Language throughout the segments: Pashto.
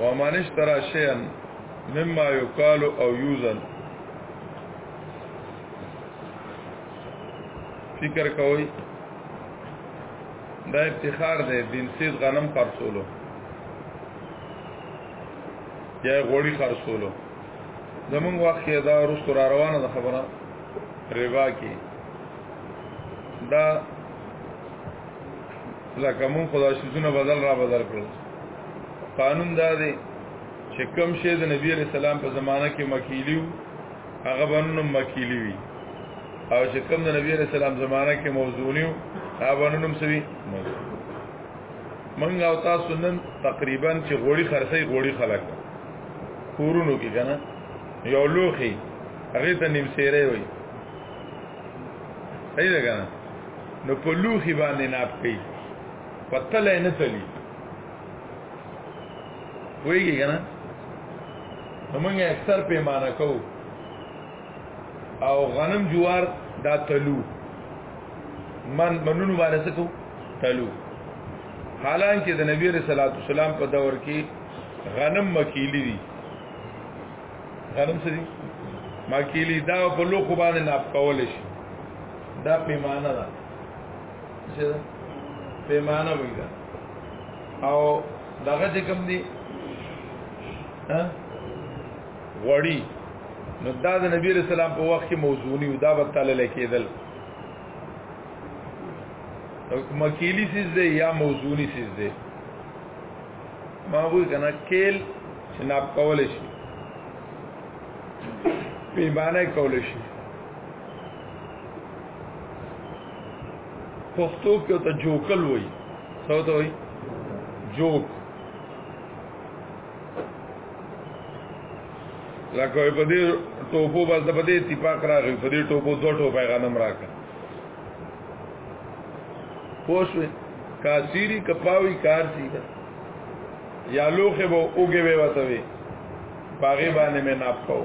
ومن اشترى شيئا مما يقال او يوزن فکر کوي دا افتخار دی دین سید غنم خرڅولو یا غوړی خرڅولو زمونږ وخت کې دا رستو را روانه ده خبره ربا کې دا لکه مون خدا شیزونه بدل را بدل کړو قانون دا دی چې کوم شی د نبی علیہ السلام په زمانہ کې مکیلیو هغه باندې مکیلی وی او چې کوم د نبی علیہ السلام زمانہ کې موضوعیو هغه باندې سوي منګ او تاسو نن تقریبا چې غوړي خرڅي غوړي خلک کورونو کې کنه یو لوخي هغه ته نیم سیره وي صحیح ده کنه نو په لوخي باندې ناب کوي پتل نه تلی ویږي کنه موږ اکثر پیمانه کو او غنم جوار دا تلو من منونو باندې څه کو تلو حالانکه د نبی رسول الله والسلام په دور کې غنم مکیلی دي غنم څه دي مکیلی دا په لوخ باندې ناپ کول شي دا پیمانه ده چې پیمانه وي دا او دغه چې کوم دی ها وړي نو دا د نبی رسول الله په وخت کې موضوعي او دا به تعالی لیکېدل مکیلی سیز دی یا موضوعی سیز دی ما وی کنه کیل شناب کول شي پیمانه کول شي پښتو کې ته جوکل وای څه ته وای جوک لکه په دې ټوپو بس په دې اتفاق راغی په دې ټوپو دوه ټوپه غنم راکړه پوښوي کاسيري کپاوي کار سي یا لوخه وو اوګه وي وته وي باغې باندې مې ناپاو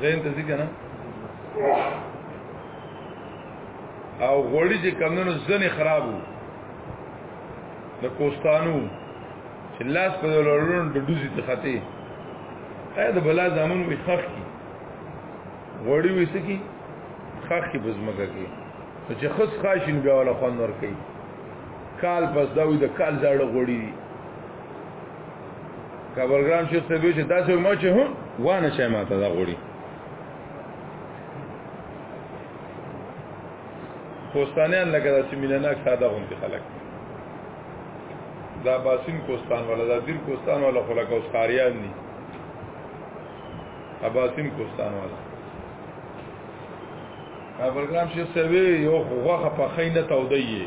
زین ته ځي کنه او غوړي چې کمونو ځنې خرابو د کوستانو چې لاس په لورون د دوزي ته خته اې د بلا زامن وي خخ کی غوړي وي سکی خخ کی بزمګه کی چې خص خاشین غواله خوان ور کوي کال پس دا وي د کال زړه غوړي کابل ګرام شو ته به چې تاسو مو چې هم وانه شي ماته دا غوړي کوستانیان لکه داسې مینناک ساده غونډي خلک دا باسین کوستان ولا دا دیر کوستان ولا خلک اوس قاریان دي اباسین کوستان ولا ابرګرام شیخ سوي یو غوخه په خینه تودې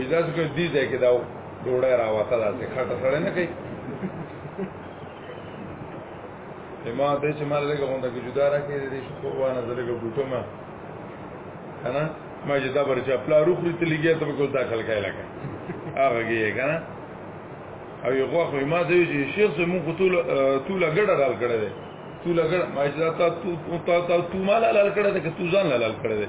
اجازه کوي دې ځای کې دا ډوړه راوته دا څه خاطر سره نه کوي ما ته چې مال لګه غونډه کې جدا راکې دې شو په وانه زلګه بوټو ما کنه ما جدا برچا پلا روخ لري ته لګیا ته کو داخل کای لګه هغه کې کنه او یو غوخ ما ته چې شیخ سم مو ټول ټول ګډه رال کړه دې ټول ګډه ما جدا تا تو تا تو مال لال کړه دې که تو ځان لال کړه دې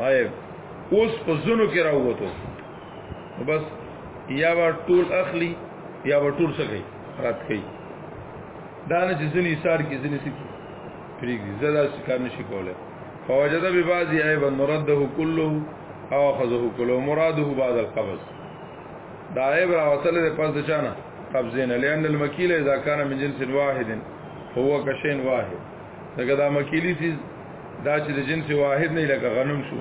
هاي اوس په زونو کې راووتو بس یا ور ټول اخلي یا ور ټول سګي رات کوي دا نه چې ځنی سار کې ځنی سکی پریږي زړه سکار نشي کوله فوجد ببعض عيب مرده كله او اخذه كله مراده بعد القبض دا عيب راوصل ده پس چانه قبضین لئن المکیل اذا كان من جنس واحد هو كشين واحد لکه دا مکیلی سیز دا چې د جنس واحد نه لکه غنم شو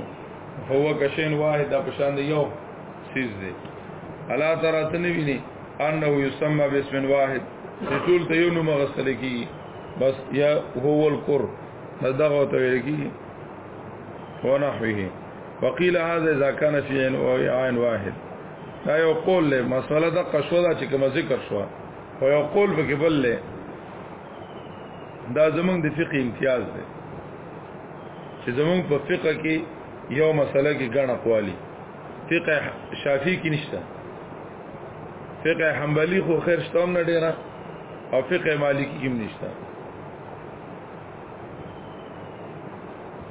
هو کشین واحد دا پشان دی یو سیز دی الا ترى تنویني انه يسمى باسم واحد ټول ته یو نوم غسل کی بس یا هو القر دغه ته ویل کی ونحوه وقيل هذا اذا كان في عين واحد دا یو قول له مسله د قشوه دا چې کوم ذکر شو او یو قول به کې بل له دا زمونږ د فقه امتیاز دی چې زمونږ په فقه کې یو مسله کې ګڼه قوالی فقه شافعي کې نشته فقه حنبلي خو خیر شته هم نه ډیره او فقه مالکی کې هم نشته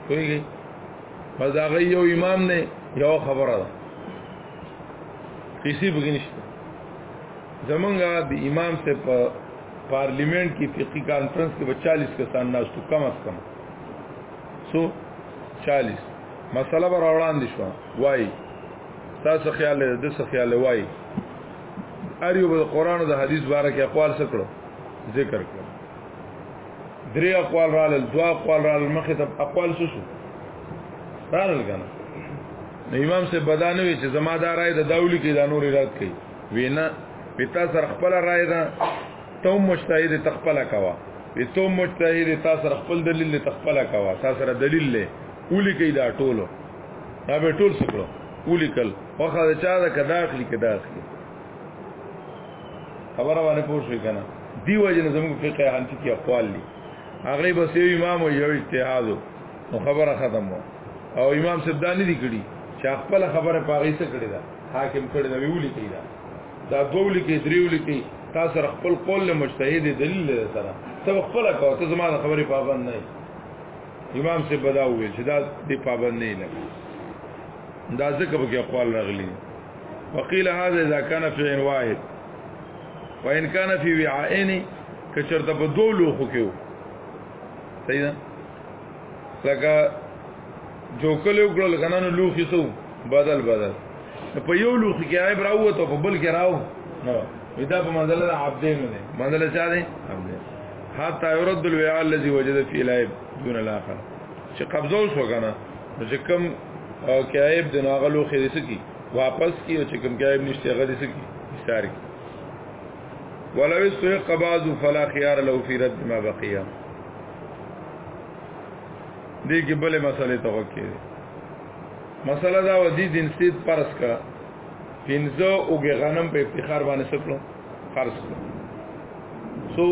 کوي بس هغه یو امام نه یو خبره ده کسی بګنشته زمونږه د امام ته په پارلیمنت کې فقہی کانفرنس کې 40 کسان ناشته کم اس کم سو 40 مسله بر وړاندې شو وای تاسو خیال دې د څه خیال وای ار یو د قران او د حدیث باره کې اقوال څه کړو ذکر کړو درې اقوال رال دوا اقوال رال مخه ته اقوال څه شو رال کنه امام سے بدانوي چې زما دارای د داولی کې د نور رات کوي وینا پتا سر خپل رائے ده تو مجتهد تخپل کوا وی تو مجتهد تا سر خپل دلیل تخپل کوا تا سر دلیل له اولی کی دا ټولو دا به ټول سکړو اولی کل واخا دا چا دا کدا اخلي کدا اخلي خبره باندې پوښی کنه دی وجه زموږ فقه حنفی کې اقوال دي هغه بس یو امام او یو اجتهاد نو خبره ختمه او امام سبدانی دی کړي چې خپل خبره پاغي څه کړی دا حاکم کړی دا ویولي کی دا دا دولی کی دریولی کی تا سره خپل قول له مجتهد دلیل سره ته خپل کو ته زما د خبرې پابند نه امام سے بدا وې چې دا دې پابند نه لګي دا ځکه به اقوال راغلي وقيل هذا اذا كان في عين واحد وان كان في وعاءين کچرته په دوه لوخو کې و صحیح ده لکه جوکل وکړل کنه نو لوخي سو بدل بدل په یو لوخي کې عیب راوته په بل کې راو نو دا په منزله د عبدین نه منزله چا دی عبدین حتا يرد الوعاء الذي وجد في العيب دون الاخر چې قبضه وسو کنه چې کم کې عیب د ناغلو خېدې سکی واپس کی او چې کم کې عیب نشته غدې سکی استاری ولو استحق بعض فلا خيار له في رد ما بقيه دې کې بلې مسلې ته وکړي مسله دا و دي دین سید پرس کا پینځه اوګه غنم په افتخار باندې سکلو خرڅ کړو سو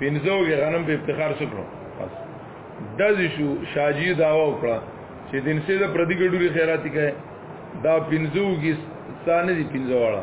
پینځه اوګه غنم په افتخار سکلو بس دز شو شاجی داوا وکړه چې دین سید پردي ګډوري خیراتی کوي دا پینځه اوګه ستانه دي پینځه واړه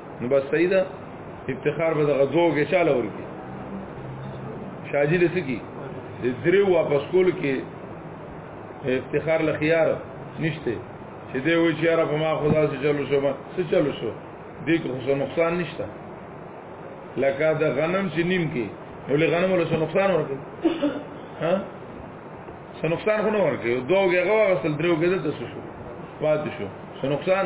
نو بس صحیح ده افتخار به د غزو کې چاله ورکی شاجی لسکی د درې واپس کول کې افتخار لخيار نشته چې دی وی چې را په ما خدا سره چلو شو ما سره چلو شو دې کې خو نقصان نشته لکه د غنم چې نیم کې نو له غنم له نقصان ورکړي ها څه نقصان خو نه ورکړي دوه غوا غسل درو کې د څه شو پاتې شو څه نقصان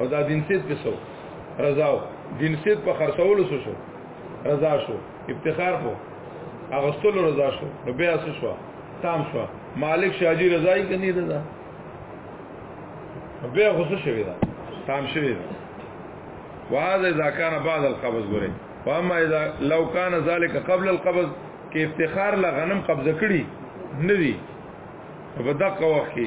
او دا دین سید په سو رضاو دین سید په خرڅولو سو شو رضا شو افتخار کو اغستل رضا شو نو بیا سو شو تام شو مالک شاجی رضای کني رضا بیا غوسه شوی دا تام شوی دا وهذا اذا كان بعد القبض غره واما اذا لو كان ذلك قبل القبض کې افتخار لا غنم قبضه کړي ندي په دغه وخت کې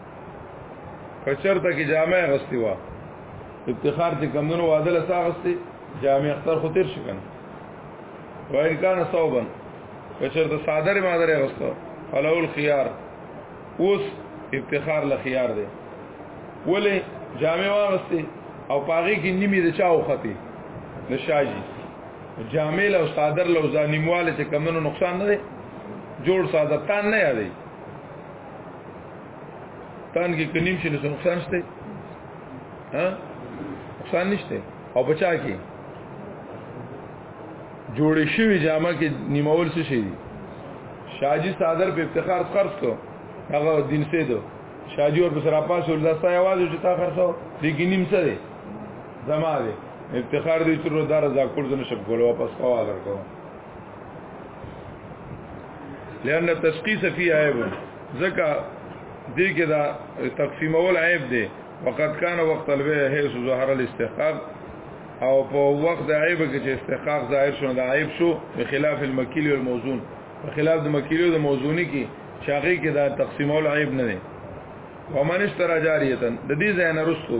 کچرته کې جامع غستی وا افتخار چې کمونو واده له ساغستی جامع اختر خو تیر شي کنه وان کان صوبن کچرته صادر ما درې غستو فلول خيار اوس افتخار له خيار دی ولی جامع واغستی او پاغي کې نیمه د چا وختي د شاجي جامع او صادر لو ځانیمواله چې کمونو نقصان نه دی جوړ صادر تان نه یادي کان کې کنیم شي نو نقصان شته ها نقصان نشته او بچا کې جوړ شوی جامه کې نیمول څه شي شاجی صادر په افتخار خرڅ کو هغه دین سه دو شاجی اور بسرا پاس ول دستا आवाज چې تا خرڅو دې کې نیم څه دی زما دی افتخار دې تر دار زاکور زنه شپ کول واپس کوا درکو لأن التشخيص فيه عيب ځکه دې کې دا تقسیمول عیب دی وقد كان وقت البيع حيث ظهر الاستحقاق او په وخت د عیب کې چې استحقاق ظاهر شونه د عیب شو په خلاف المکیل او الموزون په خلاف د مکیل او د موزونی کې شاغي کې دا تقسیمول عیب نه دی ومن اشترى جاریه د دې ځای نه رسو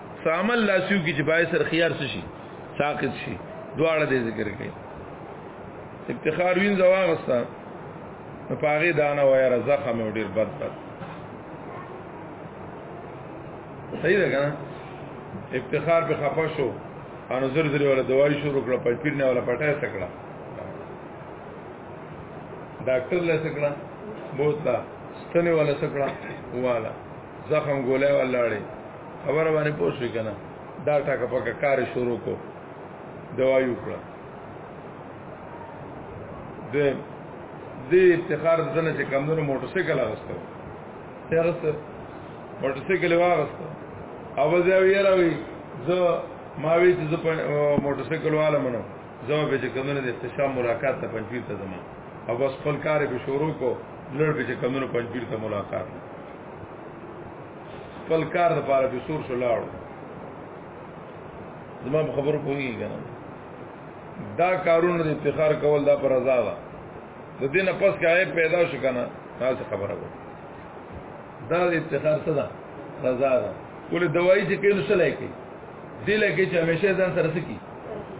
سامل لاسیو کی چې پای سر خيار شي ساقط شي دواړه دې ذکر کړي افتخار وین زواغستا په پاغي دانه وای رزخه مې ډیر بد بد صحیح ده کنه افتخار په خفه شو انو زر زر ولا دوايي شروع کړه په پیر نه ولا پټه سکړه ډاکټر له سکړه بوتلا ستنه ولا سکړه والا زخم ګولای ولاړې خبره باندې پوښوي کنه دا ټاکه پکې کار شروع کو دوا یو کړه د دې افتخار ځنه چې کمونو موټر سایکل اغسته ترسته موټر سایکل واغسته او زه ویراوی زه ما وی چې زه موټر سایکل والا منو زه به چې کمونو د احتشام ملاقات ته پنځیر ته ځم او بس خپل کار به شروع کو لړ به چې کمونو پنځیر ته ملاقات خپل کار د پاره په سور شو لاړو زما په خبرو کوي کنه دا کارونه د افتخار کول دا پر رضا ده د دې نه پس کای پیدا شو کنه دا څه خبره وو دا د افتخار څه ده رضا ده ولې دوايي چې کینو څه لایکي دې لکه چې همیشه ځان سره سکی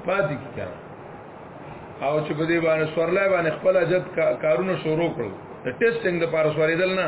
پاتې کی کنه او چې په دې باندې سورلای باندې خپل اجد کارونه شروع کړل د ټیسټینګ لپاره سوریدل نه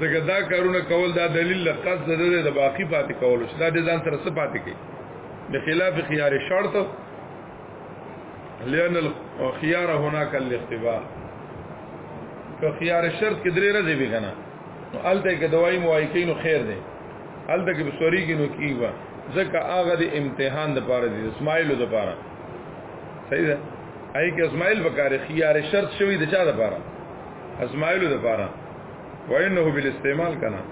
زګه دا کارونه کول دا دلیل لقص ده د باقی پاتې کول شو دا د ځان سره څه پاتې کی د خلاف خيار شرط لئن الخيار هناك الاختبار که خيار شرط کې درې راځي به کنه نو الته کې دوايي موای کین نو خیر دی الته کې بسوري کې نو کیوا ځکه هغه د امتحان د پاره دي اسماعیل د پاره صحیح ده آی کې اسماعیل وکاره خيار شرط شوی د چا د پاره اسماعیل د پاره وینه بل استعمال کنا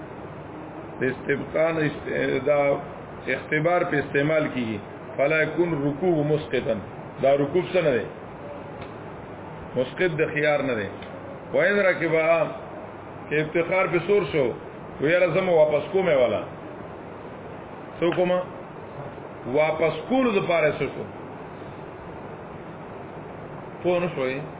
استبقان است... دا اختبار په استعمال کیږي فلا يكون رکوع مسقطا دا رکوع څه نه دی مسقط د خيار نه دی وین رکبا کې افتخار په سور شو ویرا زمو واپس کومه والا سو کومه واپس کول د پاره شو پوه نه شوي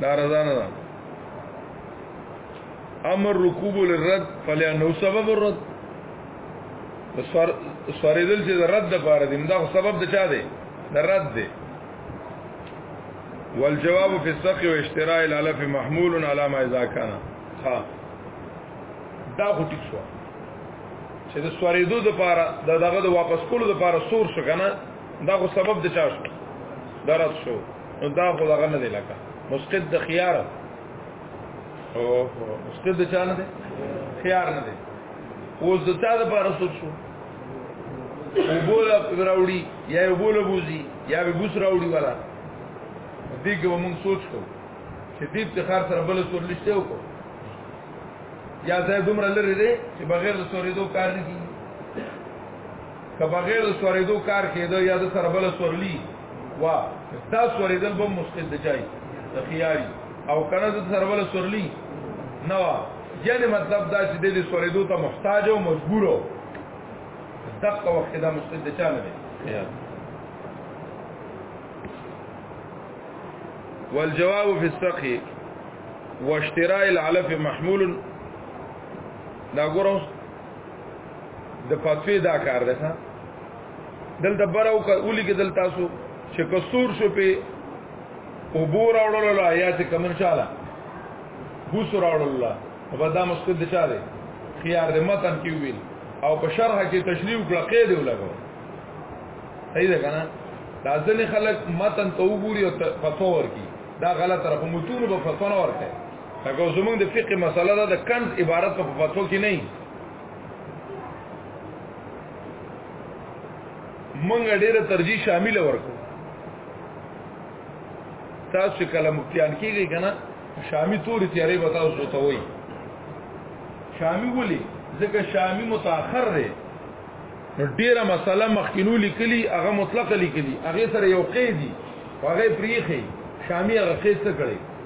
دا رضا نه ده امر رکوب للرد فلانه سبب الرد سوار سواریدل چې رد د پاره دي دا سبب د چا دی د رد دی والجواب في السخي واشتراء الالف محمول على ما اذا كان ها دا خو ټیک شو چې د سوریدو د پاره د دغه د واپس کولو د پاره سور شو کنه دا خو سبب د چا شو درد شو نو دا خو لغه نه دی لکه مسقط د خيار او مسقط د چا نه دی خيار نه دی اوس د چا د پاره سوچ شو وبوله راوړي یا وبوله بوزي یا به بوس راوړي والا دغه موږ سوچ کو چې دې ته خار سره بل سور لشته وکړو یا زه دومره لري دي چې بغیر د سورې دوه کار نه کیږي که بغیر د سوریدو کار کېده یا د سره بل سورلی وا دا سوریدل به مسقط دی چای د خياري او کنه د سره بل سورلی نه وا یعنی مطلب دا چې د سوریدو ته محتاج او مجبور او دغه وخت دا مسقط دی چا نه دی والجواب في السقي واشتراء العلف محمول دا ګورم د فتوی دا کار ده ها دل د برو ک اولی کې دل تاسو چې کسور شو په عبور اورل لا یا چې کمن شاله بوسر اورل الله په دا مسجد د چا دی خيار د متن کې ویل او په شرح کې تشریح کړه قید ولګو صحیح ده کنه دا ځنې خلک متن ته وګوري او فتوا ورکي دا غلط طرف متون په فتوا ورکړي لکه زمونږ د فقه مسله ده د کنز عبارت په فتوا کې نه مونږ ډیره ترجیح شامل ورکو تاسو چې کله مفتیان کیږي کنه شامی توري تیارې به تاسو ته وایي شامی ولي ځکه شامی متأخر دی نو ډیره مسله مخکینو لیکلی هغه مطلق لیکلی هغه سره یو قیدی هغه پریخي شامی هغه قید څه کړی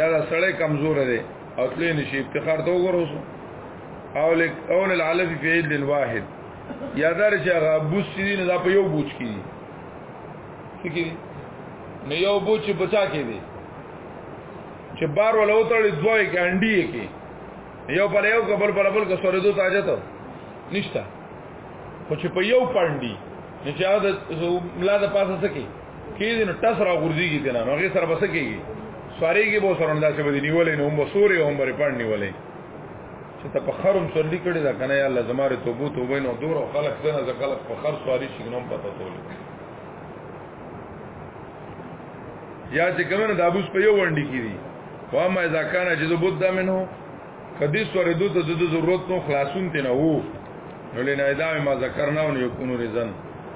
یا دا سړی کمزور دی او تلې نشي افتخار ته وګوروسو او لک اول العلف فی عید الواحد یا دا چې هغه بوس چې نه دا په یو بوچ کې دي فکر نه یو بوچ بچا کې دي چې بار ولا وتړي دوه کې انډي کې یو پر یو کبل پر بل کو سره دوه تاجت نشتا خو چې په یو پاندي نه چې هغه ملا د پاسه سکی کیږي نو تاسو را غورځيږي کنه نو هغه سره بس کیږي سواريږي به سره انداسه به نیولې نو هم سوري هم بری پړ نیولې چې ته په خرم سورلي کړي دا کنه یا لزماره توبو توبې نو دور او خلق زنه ز خلق په خر سواري شي نو پته تولې یا چې کومه د ابوس په یو ونډي کیږي واما اذا كان جذو بد منه کدی سورې دوت د ضرورت نو خلاصون تنه وو نو لنه دا ما ذکرنا نو یکونو رزن